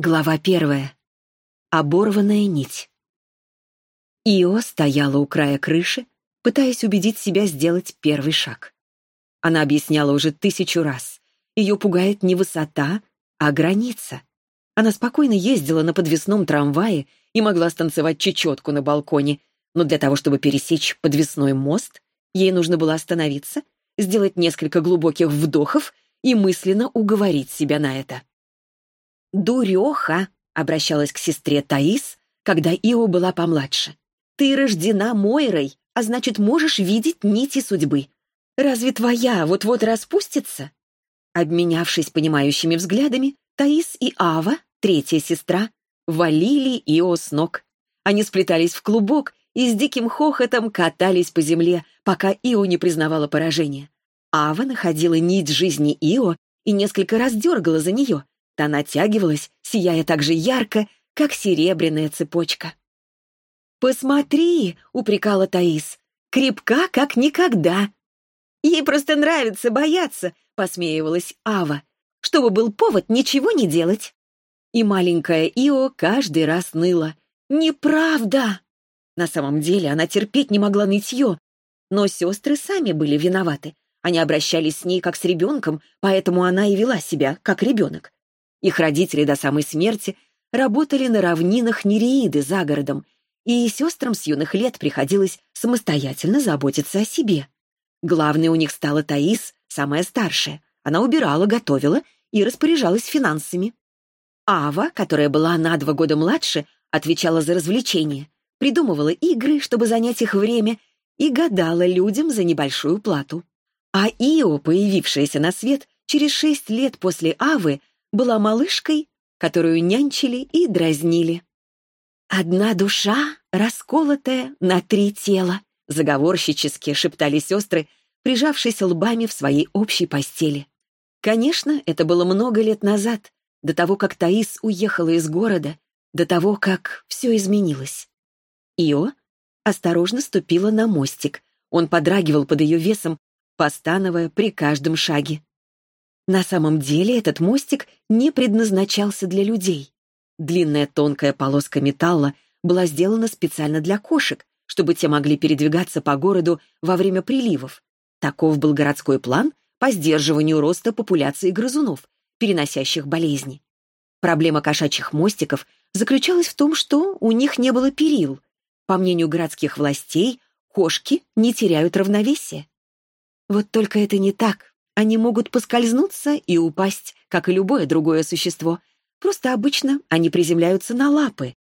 Глава первая. Оборванная нить. Ио стояла у края крыши, пытаясь убедить себя сделать первый шаг. Она объясняла уже тысячу раз. Ее пугает не высота, а граница. Она спокойно ездила на подвесном трамвае и могла станцевать чечетку на балконе, но для того, чтобы пересечь подвесной мост, ей нужно было остановиться, сделать несколько глубоких вдохов и мысленно уговорить себя на это. «Дуреха!» — обращалась к сестре Таис, когда Ио была помладше. «Ты рождена Мойрой, а значит, можешь видеть нити судьбы. Разве твоя вот-вот распустится?» Обменявшись понимающими взглядами, Таис и Ава, третья сестра, валили Ио с ног. Они сплетались в клубок и с диким хохотом катались по земле, пока Ио не признавала поражение. Ава находила нить жизни Ио и несколько раз дергала за нее, Та натягивалась, сияя так же ярко, как серебряная цепочка. «Посмотри!» — упрекала Таис. «Крепка, как никогда!» «Ей просто нравится бояться!» — посмеивалась Ава. «Чтобы был повод ничего не делать!» И маленькая Ио каждый раз ныла. «Неправда!» На самом деле она терпеть не могла нытье, но сестры сами были виноваты. Они обращались с ней как с ребенком, поэтому она и вела себя как ребенок. Их родители до самой смерти работали на равнинах Нереиды за городом, и сестрам с юных лет приходилось самостоятельно заботиться о себе. Главной у них стала Таис, самая старшая. Она убирала, готовила и распоряжалась финансами. Ава, которая была на два года младше, отвечала за развлечения, придумывала игры, чтобы занять их время, и гадала людям за небольшую плату. А Ио, появившаяся на свет через шесть лет после Авы, была малышкой, которую нянчили и дразнили. «Одна душа, расколотая на три тела», — заговорщически шептали сестры, прижавшись лбами в своей общей постели. Конечно, это было много лет назад, до того, как Таис уехала из города, до того, как все изменилось. Ио осторожно ступила на мостик. Он подрагивал под ее весом, постановая при каждом шаге. На самом деле этот мостик не предназначался для людей. Длинная тонкая полоска металла была сделана специально для кошек, чтобы те могли передвигаться по городу во время приливов. Таков был городской план по сдерживанию роста популяции грызунов, переносящих болезни. Проблема кошачьих мостиков заключалась в том, что у них не было перил. По мнению городских властей, кошки не теряют равновесия. Вот только это не так. Они могут поскользнуться и упасть, как и любое другое существо. Просто обычно они приземляются на лапы.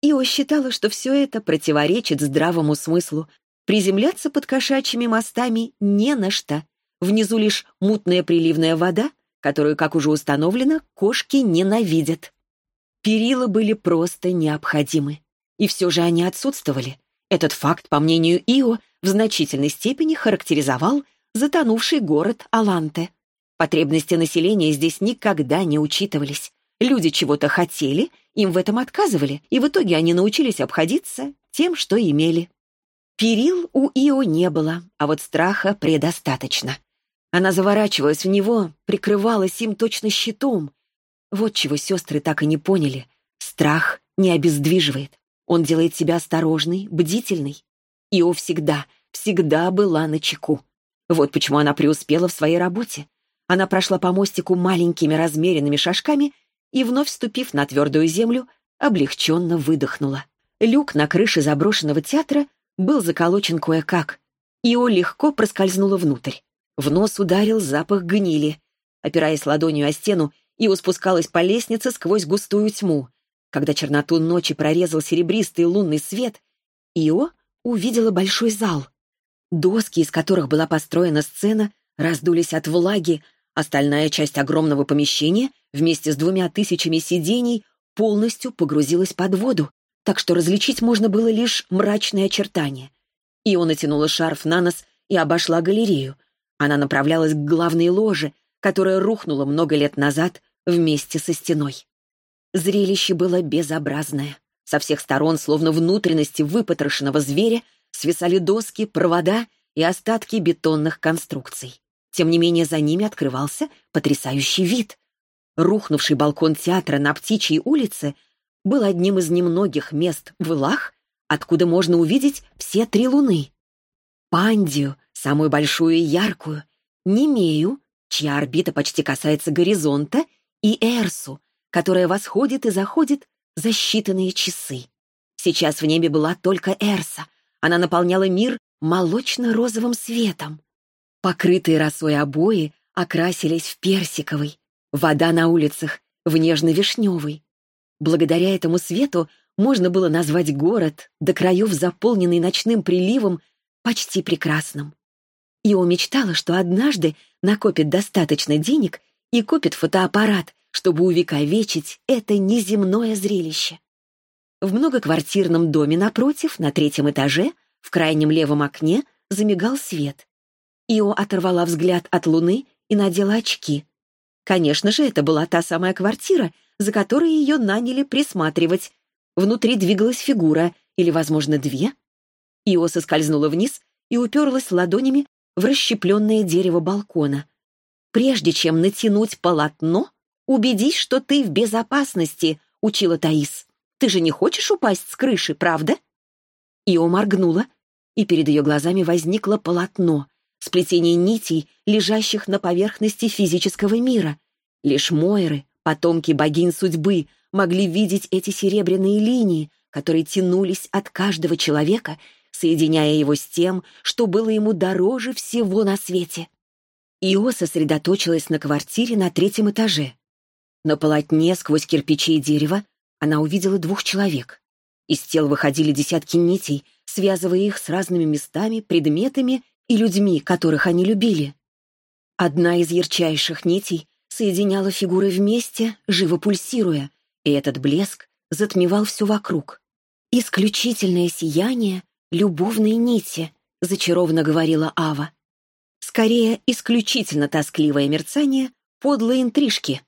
Ио считала, что все это противоречит здравому смыслу. Приземляться под кошачьими мостами не на что. Внизу лишь мутная приливная вода, которую, как уже установлено, кошки ненавидят. Перила были просто необходимы. И все же они отсутствовали. Этот факт, по мнению Ио, в значительной степени характеризовал затонувший город Аланте. Потребности населения здесь никогда не учитывались. Люди чего-то хотели, им в этом отказывали, и в итоге они научились обходиться тем, что имели. Перил у Ио не было, а вот страха предостаточно. Она заворачивалась в него, прикрывалась им точно щитом. Вот чего сестры так и не поняли. Страх не обездвиживает. Он делает себя осторожной, бдительной. Ио всегда, всегда была на чеку. Вот почему она преуспела в своей работе. Она прошла по мостику маленькими размеренными шажками и, вновь вступив на твердую землю, облегченно выдохнула. Люк на крыше заброшенного театра был заколочен кое-как. Ио легко проскользнула внутрь. В нос ударил запах гнили. Опираясь ладонью о стену, Ио спускалась по лестнице сквозь густую тьму. Когда черноту ночи прорезал серебристый лунный свет, Ио увидела большой зал. Доски, из которых была построена сцена, раздулись от влаги, остальная часть огромного помещения вместе с двумя тысячами сидений полностью погрузилась под воду, так что различить можно было лишь мрачные очертания. Ио натянула шарф на нос и обошла галерею. Она направлялась к главной ложе, которая рухнула много лет назад вместе со стеной. Зрелище было безобразное. Со всех сторон, словно внутренности выпотрошенного зверя, свисали доски, провода и остатки бетонных конструкций. Тем не менее, за ними открывался потрясающий вид. Рухнувший балкон театра на Птичьей улице был одним из немногих мест в Илах, откуда можно увидеть все три луны. Пандию, самую большую и яркую, Немею, чья орбита почти касается горизонта, и Эрсу, которая восходит и заходит за считанные часы. Сейчас в небе была только Эрса. Она наполняла мир молочно-розовым светом. Покрытые росой обои окрасились в персиковый, вода на улицах — в нежно-вишневый. Благодаря этому свету можно было назвать город, до краев заполненный ночным приливом, почти прекрасным. Ио мечтала, что однажды накопит достаточно денег и купит фотоаппарат, чтобы увековечить это неземное зрелище. В многоквартирном доме напротив, на третьем этаже, в крайнем левом окне, замигал свет. Ио оторвала взгляд от луны и надела очки. Конечно же, это была та самая квартира, за которой ее наняли присматривать. Внутри двигалась фигура, или, возможно, две. Ио соскользнула вниз и уперлась ладонями в расщепленное дерево балкона. «Прежде чем натянуть полотно, убедись, что ты в безопасности», — учила Таис. «Ты же не хочешь упасть с крыши, правда?» Ио моргнула, и перед ее глазами возникло полотно, сплетение нитей, лежащих на поверхности физического мира. Лишь Мойры, потомки богинь судьбы, могли видеть эти серебряные линии, которые тянулись от каждого человека соединяя его с тем, что было ему дороже всего на свете. Ио сосредоточилась на квартире на третьем этаже. На полотне сквозь кирпичи и дерево она увидела двух человек. Из тел выходили десятки нитей, связывая их с разными местами, предметами и людьми, которых они любили. Одна из ярчайших нитей соединяла фигуры вместе, живо пульсируя, и этот блеск затмевал все вокруг. Исключительное сияние любовные нити», — зачарованно говорила Ава. Скорее, исключительно тоскливое мерцание, подлые интрижки.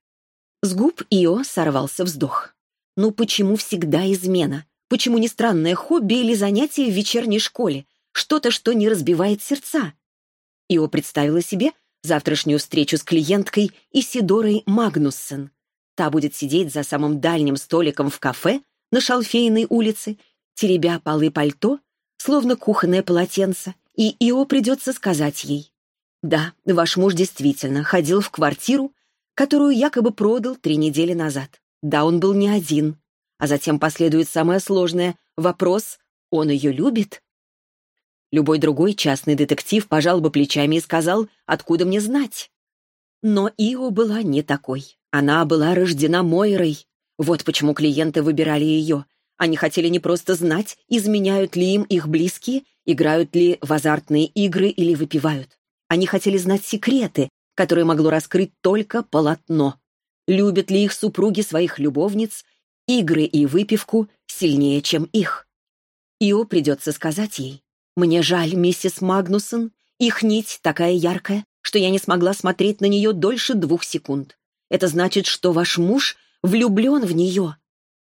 С губ Ио сорвался вздох. Ну почему всегда измена? Почему не странное хобби или занятие в вечерней школе? Что-то, что не разбивает сердца? Ио представила себе завтрашнюю встречу с клиенткой Исидорой Магнуссен. Та будет сидеть за самым дальним столиком в кафе на Шалфейной улице, теребя полы пальто словно кухонное полотенце, и Ио придется сказать ей. Да, ваш муж действительно ходил в квартиру, которую якобы продал три недели назад. Да, он был не один. А затем последует самое сложное — вопрос, он ее любит? Любой другой частный детектив пожал бы плечами и сказал, откуда мне знать? Но Ио была не такой. Она была рождена Мойрой. Вот почему клиенты выбирали ее, они хотели не просто знать, изменяют ли им их близкие, играют ли в азартные игры или выпивают. Они хотели знать секреты, которые могло раскрыть только полотно. Любят ли их супруги своих любовниц, игры и выпивку сильнее, чем их. Ио придется сказать ей. «Мне жаль, миссис Магнусон, их нить такая яркая, что я не смогла смотреть на нее дольше двух секунд. Это значит, что ваш муж влюблен в нее.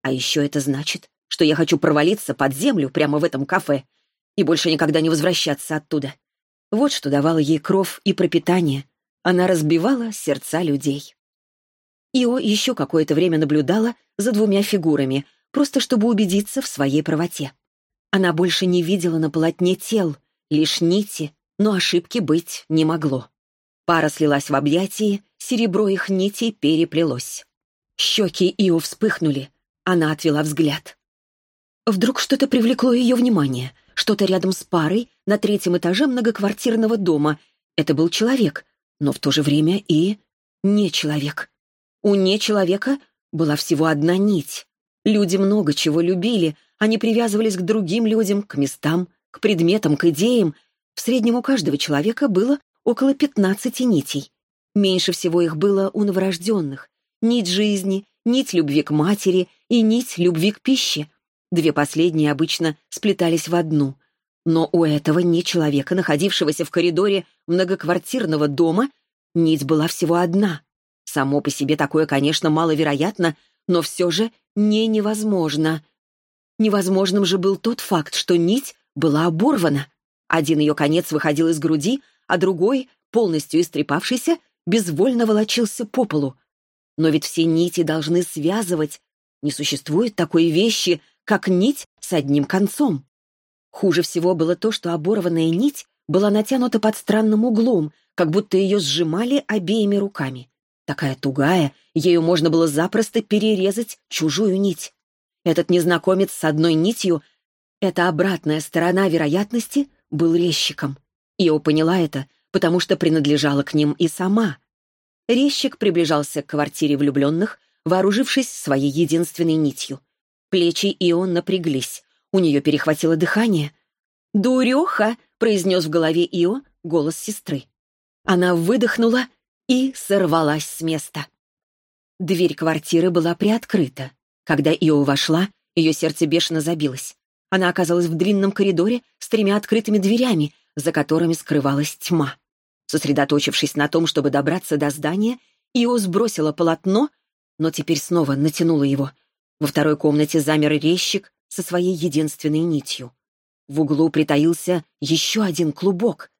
А еще это значит, что я хочу провалиться под землю прямо в этом кафе и больше никогда не возвращаться оттуда. Вот что давало ей кров и пропитание. Она разбивала сердца людей. Ио еще какое-то время наблюдала за двумя фигурами, просто чтобы убедиться в своей правоте. Она больше не видела на полотне тел, лишь нити, но ошибки быть не могло. Пара слилась в объятии, серебро их нитей переплелось. Щеки Ио вспыхнули, она отвела взгляд. Вдруг что-то привлекло ее внимание. Что-то рядом с парой на третьем этаже многоквартирного дома. Это был человек, но в то же время и не человек. У не человека была всего одна нить. Люди много чего любили, они привязывались к другим людям, к местам, к предметам, к идеям. В среднем у каждого человека было около 15 нитей. Меньше всего их было у новорожденных. Нить жизни, нить любви к матери и нить любви к пище — Две последние обычно сплетались в одну. Но у этого не человека, находившегося в коридоре многоквартирного дома, нить была всего одна. Само по себе такое, конечно, маловероятно, но все же не невозможно. Невозможным же был тот факт, что нить была оборвана. Один ее конец выходил из груди, а другой, полностью истрепавшийся, безвольно волочился по полу. Но ведь все нити должны связывать. Не существует такой вещи, как нить с одним концом. Хуже всего было то, что оборванная нить была натянута под странным углом, как будто ее сжимали обеими руками. Такая тугая, ею можно было запросто перерезать чужую нить. Этот незнакомец с одной нитью, эта обратная сторона вероятности, был резчиком. Ио поняла это, потому что принадлежала к ним и сама. Резчик приближался к квартире влюбленных, вооружившись своей единственной нитью. Плечи Ио напряглись, у нее перехватило дыхание. «Дуреха!» — произнес в голове Ио голос сестры. Она выдохнула и сорвалась с места. Дверь квартиры была приоткрыта. Когда Ио вошла, ее сердце бешено забилось. Она оказалась в длинном коридоре с тремя открытыми дверями, за которыми скрывалась тьма. Сосредоточившись на том, чтобы добраться до здания, Ио сбросила полотно, но теперь снова натянула его. Во второй комнате замер резчик со своей единственной нитью. В углу притаился еще один клубок.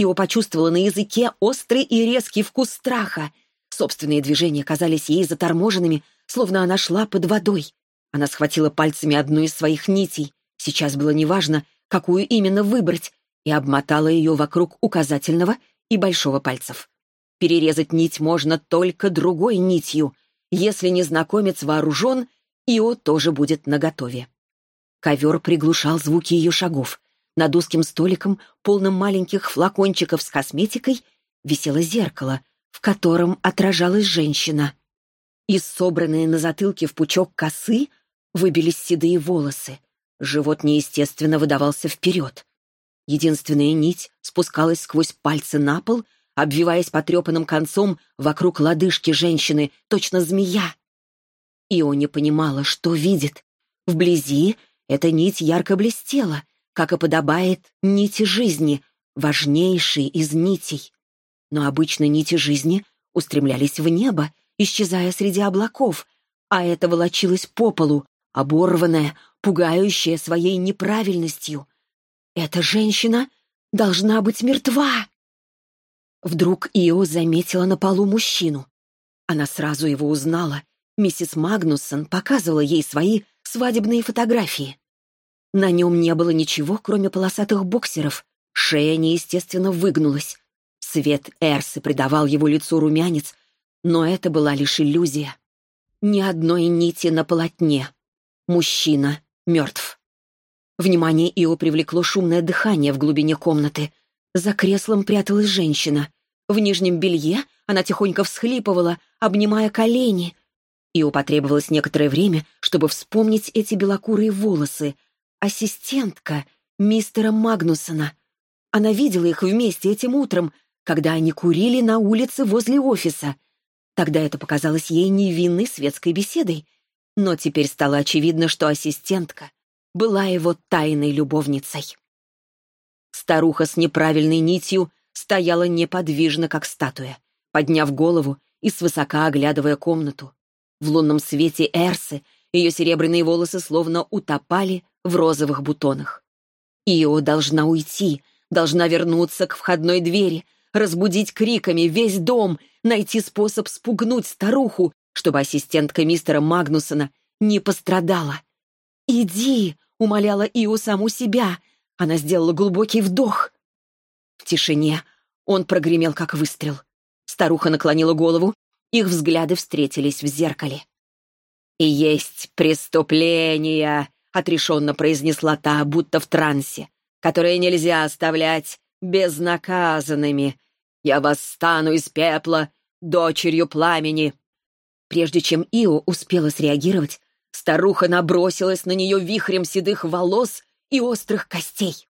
Ио почувствовала на языке острый и резкий вкус страха. Собственные движения казались ей заторможенными, словно она шла под водой. Она схватила пальцами одну из своих нитей. Сейчас было неважно, какую именно выбрать, и обмотала ее вокруг указательного и большого пальцев. Перерезать нить можно только другой нитью. Если незнакомец вооружен, Ио тоже будет наготове. Ковер приглушал звуки ее шагов. Над узким столиком, полным маленьких флакончиков с косметикой, висело зеркало, в котором отражалась женщина. Из собранные на затылке в пучок косы выбились седые волосы. Живот неестественно выдавался вперед. Единственная нить спускалась сквозь пальцы на пол, обвиваясь потрепанным концом вокруг лодыжки женщины, точно змея. Ио не понимала, что видит. Вблизи эта нить ярко блестела, как и подобает нити жизни, важнейшей из нитей. Но обычно нити жизни устремлялись в небо, исчезая среди облаков, а это волочилось по полу, оборванное, пугающее своей неправильностью — эта женщина должна быть мертва. Вдруг Ио заметила на полу мужчину. Она сразу его узнала. Миссис Магнуссон показывала ей свои свадебные фотографии. На нем не было ничего, кроме полосатых боксеров. Шея неестественно выгнулась. Свет Эрсы придавал его лицу румянец, но это была лишь иллюзия. Ни одной нити на полотне. Мужчина мертв. Внимание Ио привлекло шумное дыхание в глубине комнаты. За креслом пряталась женщина. В нижнем белье она тихонько всхлипывала, обнимая колени. Ио потребовалось некоторое время, чтобы вспомнить эти белокурые волосы. Ассистентка мистера Магнусона. Она видела их вместе этим утром, когда они курили на улице возле офиса. Тогда это показалось ей невинной светской беседой. Но теперь стало очевидно, что ассистентка была его тайной любовницей. Старуха с неправильной нитью стояла неподвижно, как статуя, подняв голову и свысока оглядывая комнату. В лунном свете Эрсы ее серебряные волосы словно утопали в розовых бутонах. Ио должна уйти, должна вернуться к входной двери, разбудить криками весь дом, найти способ спугнуть старуху, чтобы ассистентка мистера Магнусона не пострадала. «Иди!» — умоляла Ио саму себя. Она сделала глубокий вдох. В тишине он прогремел, как выстрел. Старуха наклонила голову, их взгляды встретились в зеркале. «И есть преступления», — отрешенно произнесла та, будто в трансе, «которые нельзя оставлять безнаказанными. Я восстану из пепла, дочерью пламени». Прежде чем Ио успела среагировать, Старуха набросилась на нее вихрем седых волос и острых костей.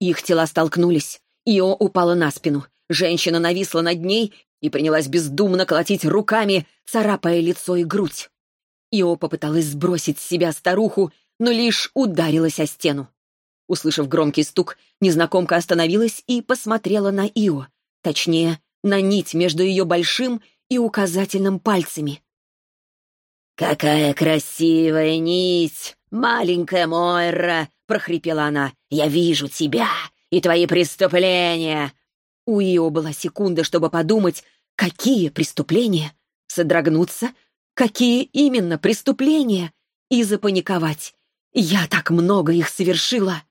Их тела столкнулись. Ио упала на спину. Женщина нависла над ней и принялась бездумно колотить руками, царапая лицо и грудь. Ио попыталась сбросить с себя старуху, но лишь ударилась о стену. Услышав громкий стук, незнакомка остановилась и посмотрела на Ио, точнее, на нить между ее большим и указательным пальцами. «Какая красивая нить! Маленькая Мойра!» — прохрипела она. «Я вижу тебя и твои преступления!» У Ио была секунда, чтобы подумать, какие преступления? содрогнуться, какие именно преступления, и запаниковать. Я так много их совершила.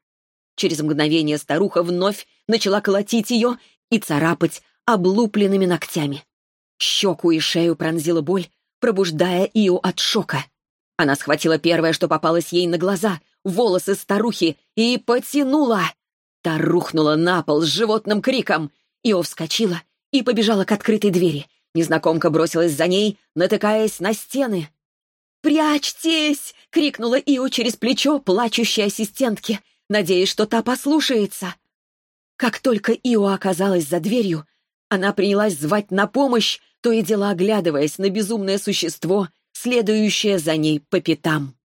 Через мгновение старуха вновь начала колотить ее и царапать облупленными ногтями. Щеку и шею пронзила боль, пробуждая ее от шока. Она схватила первое, что попалось ей на глаза, волосы старухи, и потянула. Та рухнула на пол с животным криком. Ио вскочила и побежала к открытой двери. Незнакомка бросилась за ней, натыкаясь на стены. «Прячьтесь!» — крикнула Ио через плечо плачущей ассистентке, надеясь, что та послушается. Как только Ио оказалась за дверью, она принялась звать на помощь, то и дело оглядываясь на безумное существо, следующее за ней по пятам.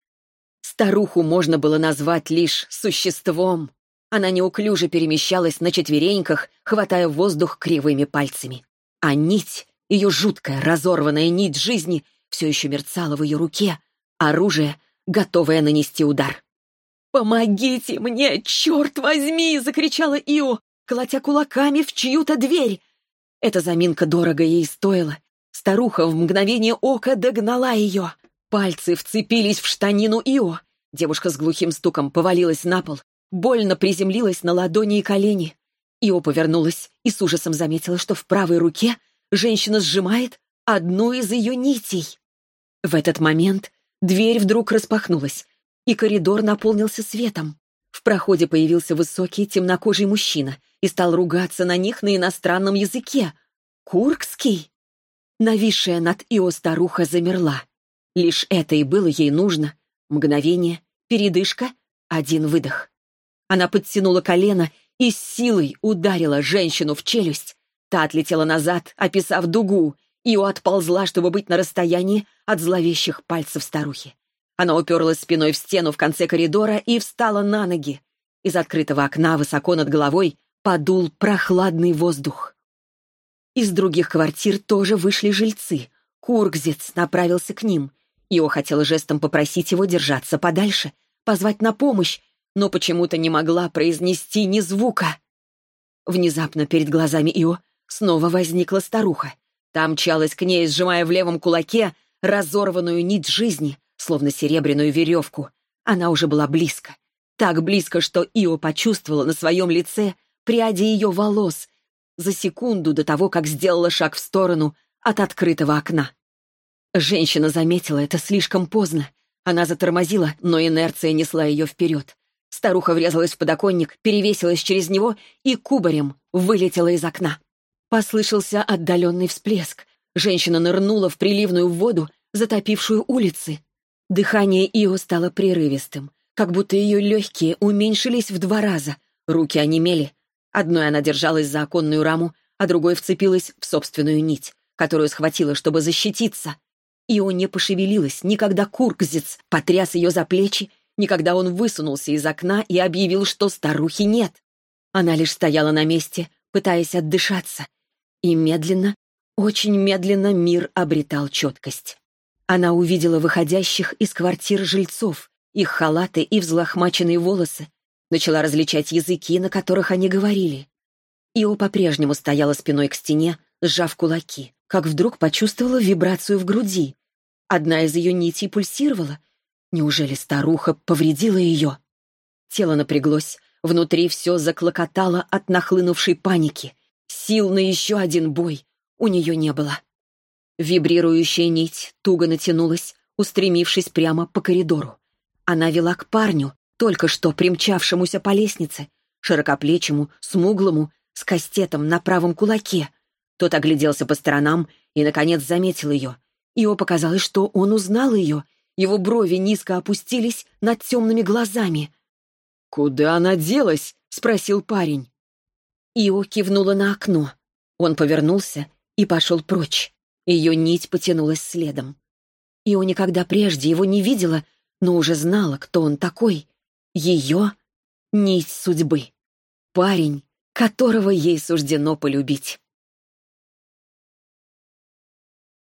Старуху можно было назвать лишь существом. Она неуклюже перемещалась на четвереньках, хватая воздух кривыми пальцами. А нить, ее жуткая разорванная нить жизни, все еще мерцала в ее руке, оружие, готовое нанести удар. «Помогите мне, черт возьми!» — закричала Ио, колотя кулаками в чью-то дверь. Эта заминка дорого ей стоила. Старуха в мгновение ока догнала ее. Пальцы вцепились в штанину Ио. Девушка с глухим стуком повалилась на пол, больно приземлилась на ладони и колени. Ио повернулась и с ужасом заметила, что в правой руке женщина сжимает одну из ее нитей. В этот момент дверь вдруг распахнулась, и коридор наполнился светом. В проходе появился высокий темнокожий мужчина и стал ругаться на них на иностранном языке. Куркский? Нависшая над Ио старуха замерла. Лишь это и было ей нужно. Мгновение, передышка, один выдох. Она подтянула колено и с силой ударила женщину в челюсть. Та отлетела назад, описав дугу, Ио отползла, чтобы быть на расстоянии от зловещих пальцев старухи. Она уперлась спиной в стену в конце коридора и встала на ноги. Из открытого окна высоко над головой подул прохладный воздух. Из других квартир тоже вышли жильцы. Кургзец направился к ним. Ио хотела жестом попросить его держаться подальше, позвать на помощь, но почему-то не могла произнести ни звука. Внезапно перед глазами Ио снова возникла старуха. Та мчалась к ней, сжимая в левом кулаке разорванную нить жизни, словно серебряную веревку. Она уже была близко. Так близко, что Ио почувствовала на своем лице пряди ее волос за секунду до того, как сделала шаг в сторону от открытого окна. Женщина заметила это слишком поздно. Она затормозила, но инерция несла ее вперед. Старуха врезалась в подоконник, перевесилась через него и кубарем вылетела из окна. Послышался отдаленный всплеск. Женщина нырнула в приливную воду, затопившую улицы. Дыхание Ио стало прерывистым, как будто ее легкие уменьшились в два раза. Руки онемели. Одной она держалась за оконную раму, а другой вцепилась в собственную нить, которую схватила, чтобы защититься. Ио не пошевелилась, никогда Куркзец потряс ее за плечи, никогда он высунулся из окна и объявил, что старухи нет. Она лишь стояла на месте, пытаясь отдышаться, и медленно, очень медленно мир обретал четкость. Она увидела выходящих из квартир жильцов, их халаты и взлохмаченные волосы, начала различать языки, на которых они говорили. Ио по-прежнему стояла спиной к стене, сжав кулаки, как вдруг почувствовала вибрацию в груди. Одна из ее нитей пульсировала. Неужели старуха повредила ее? Тело напряглось, внутри все заклокотало от нахлынувшей паники — Сил на еще один бой у нее не было. Вибрирующая нить туго натянулась, устремившись прямо по коридору. Она вела к парню, только что примчавшемуся по лестнице, широкоплечему, смуглому, с кастетом на правом кулаке. Тот огляделся по сторонам и, наконец, заметил ее. Его показалось, что он узнал ее. Его брови низко опустились над темными глазами. «Куда она делась?» — спросил парень. Ио кивнула на окно. Он повернулся и пошел прочь. Ее нить потянулась следом. Ио никогда прежде его не видела, но уже знала, кто он такой. Ее нить судьбы. Парень, которого ей суждено полюбить.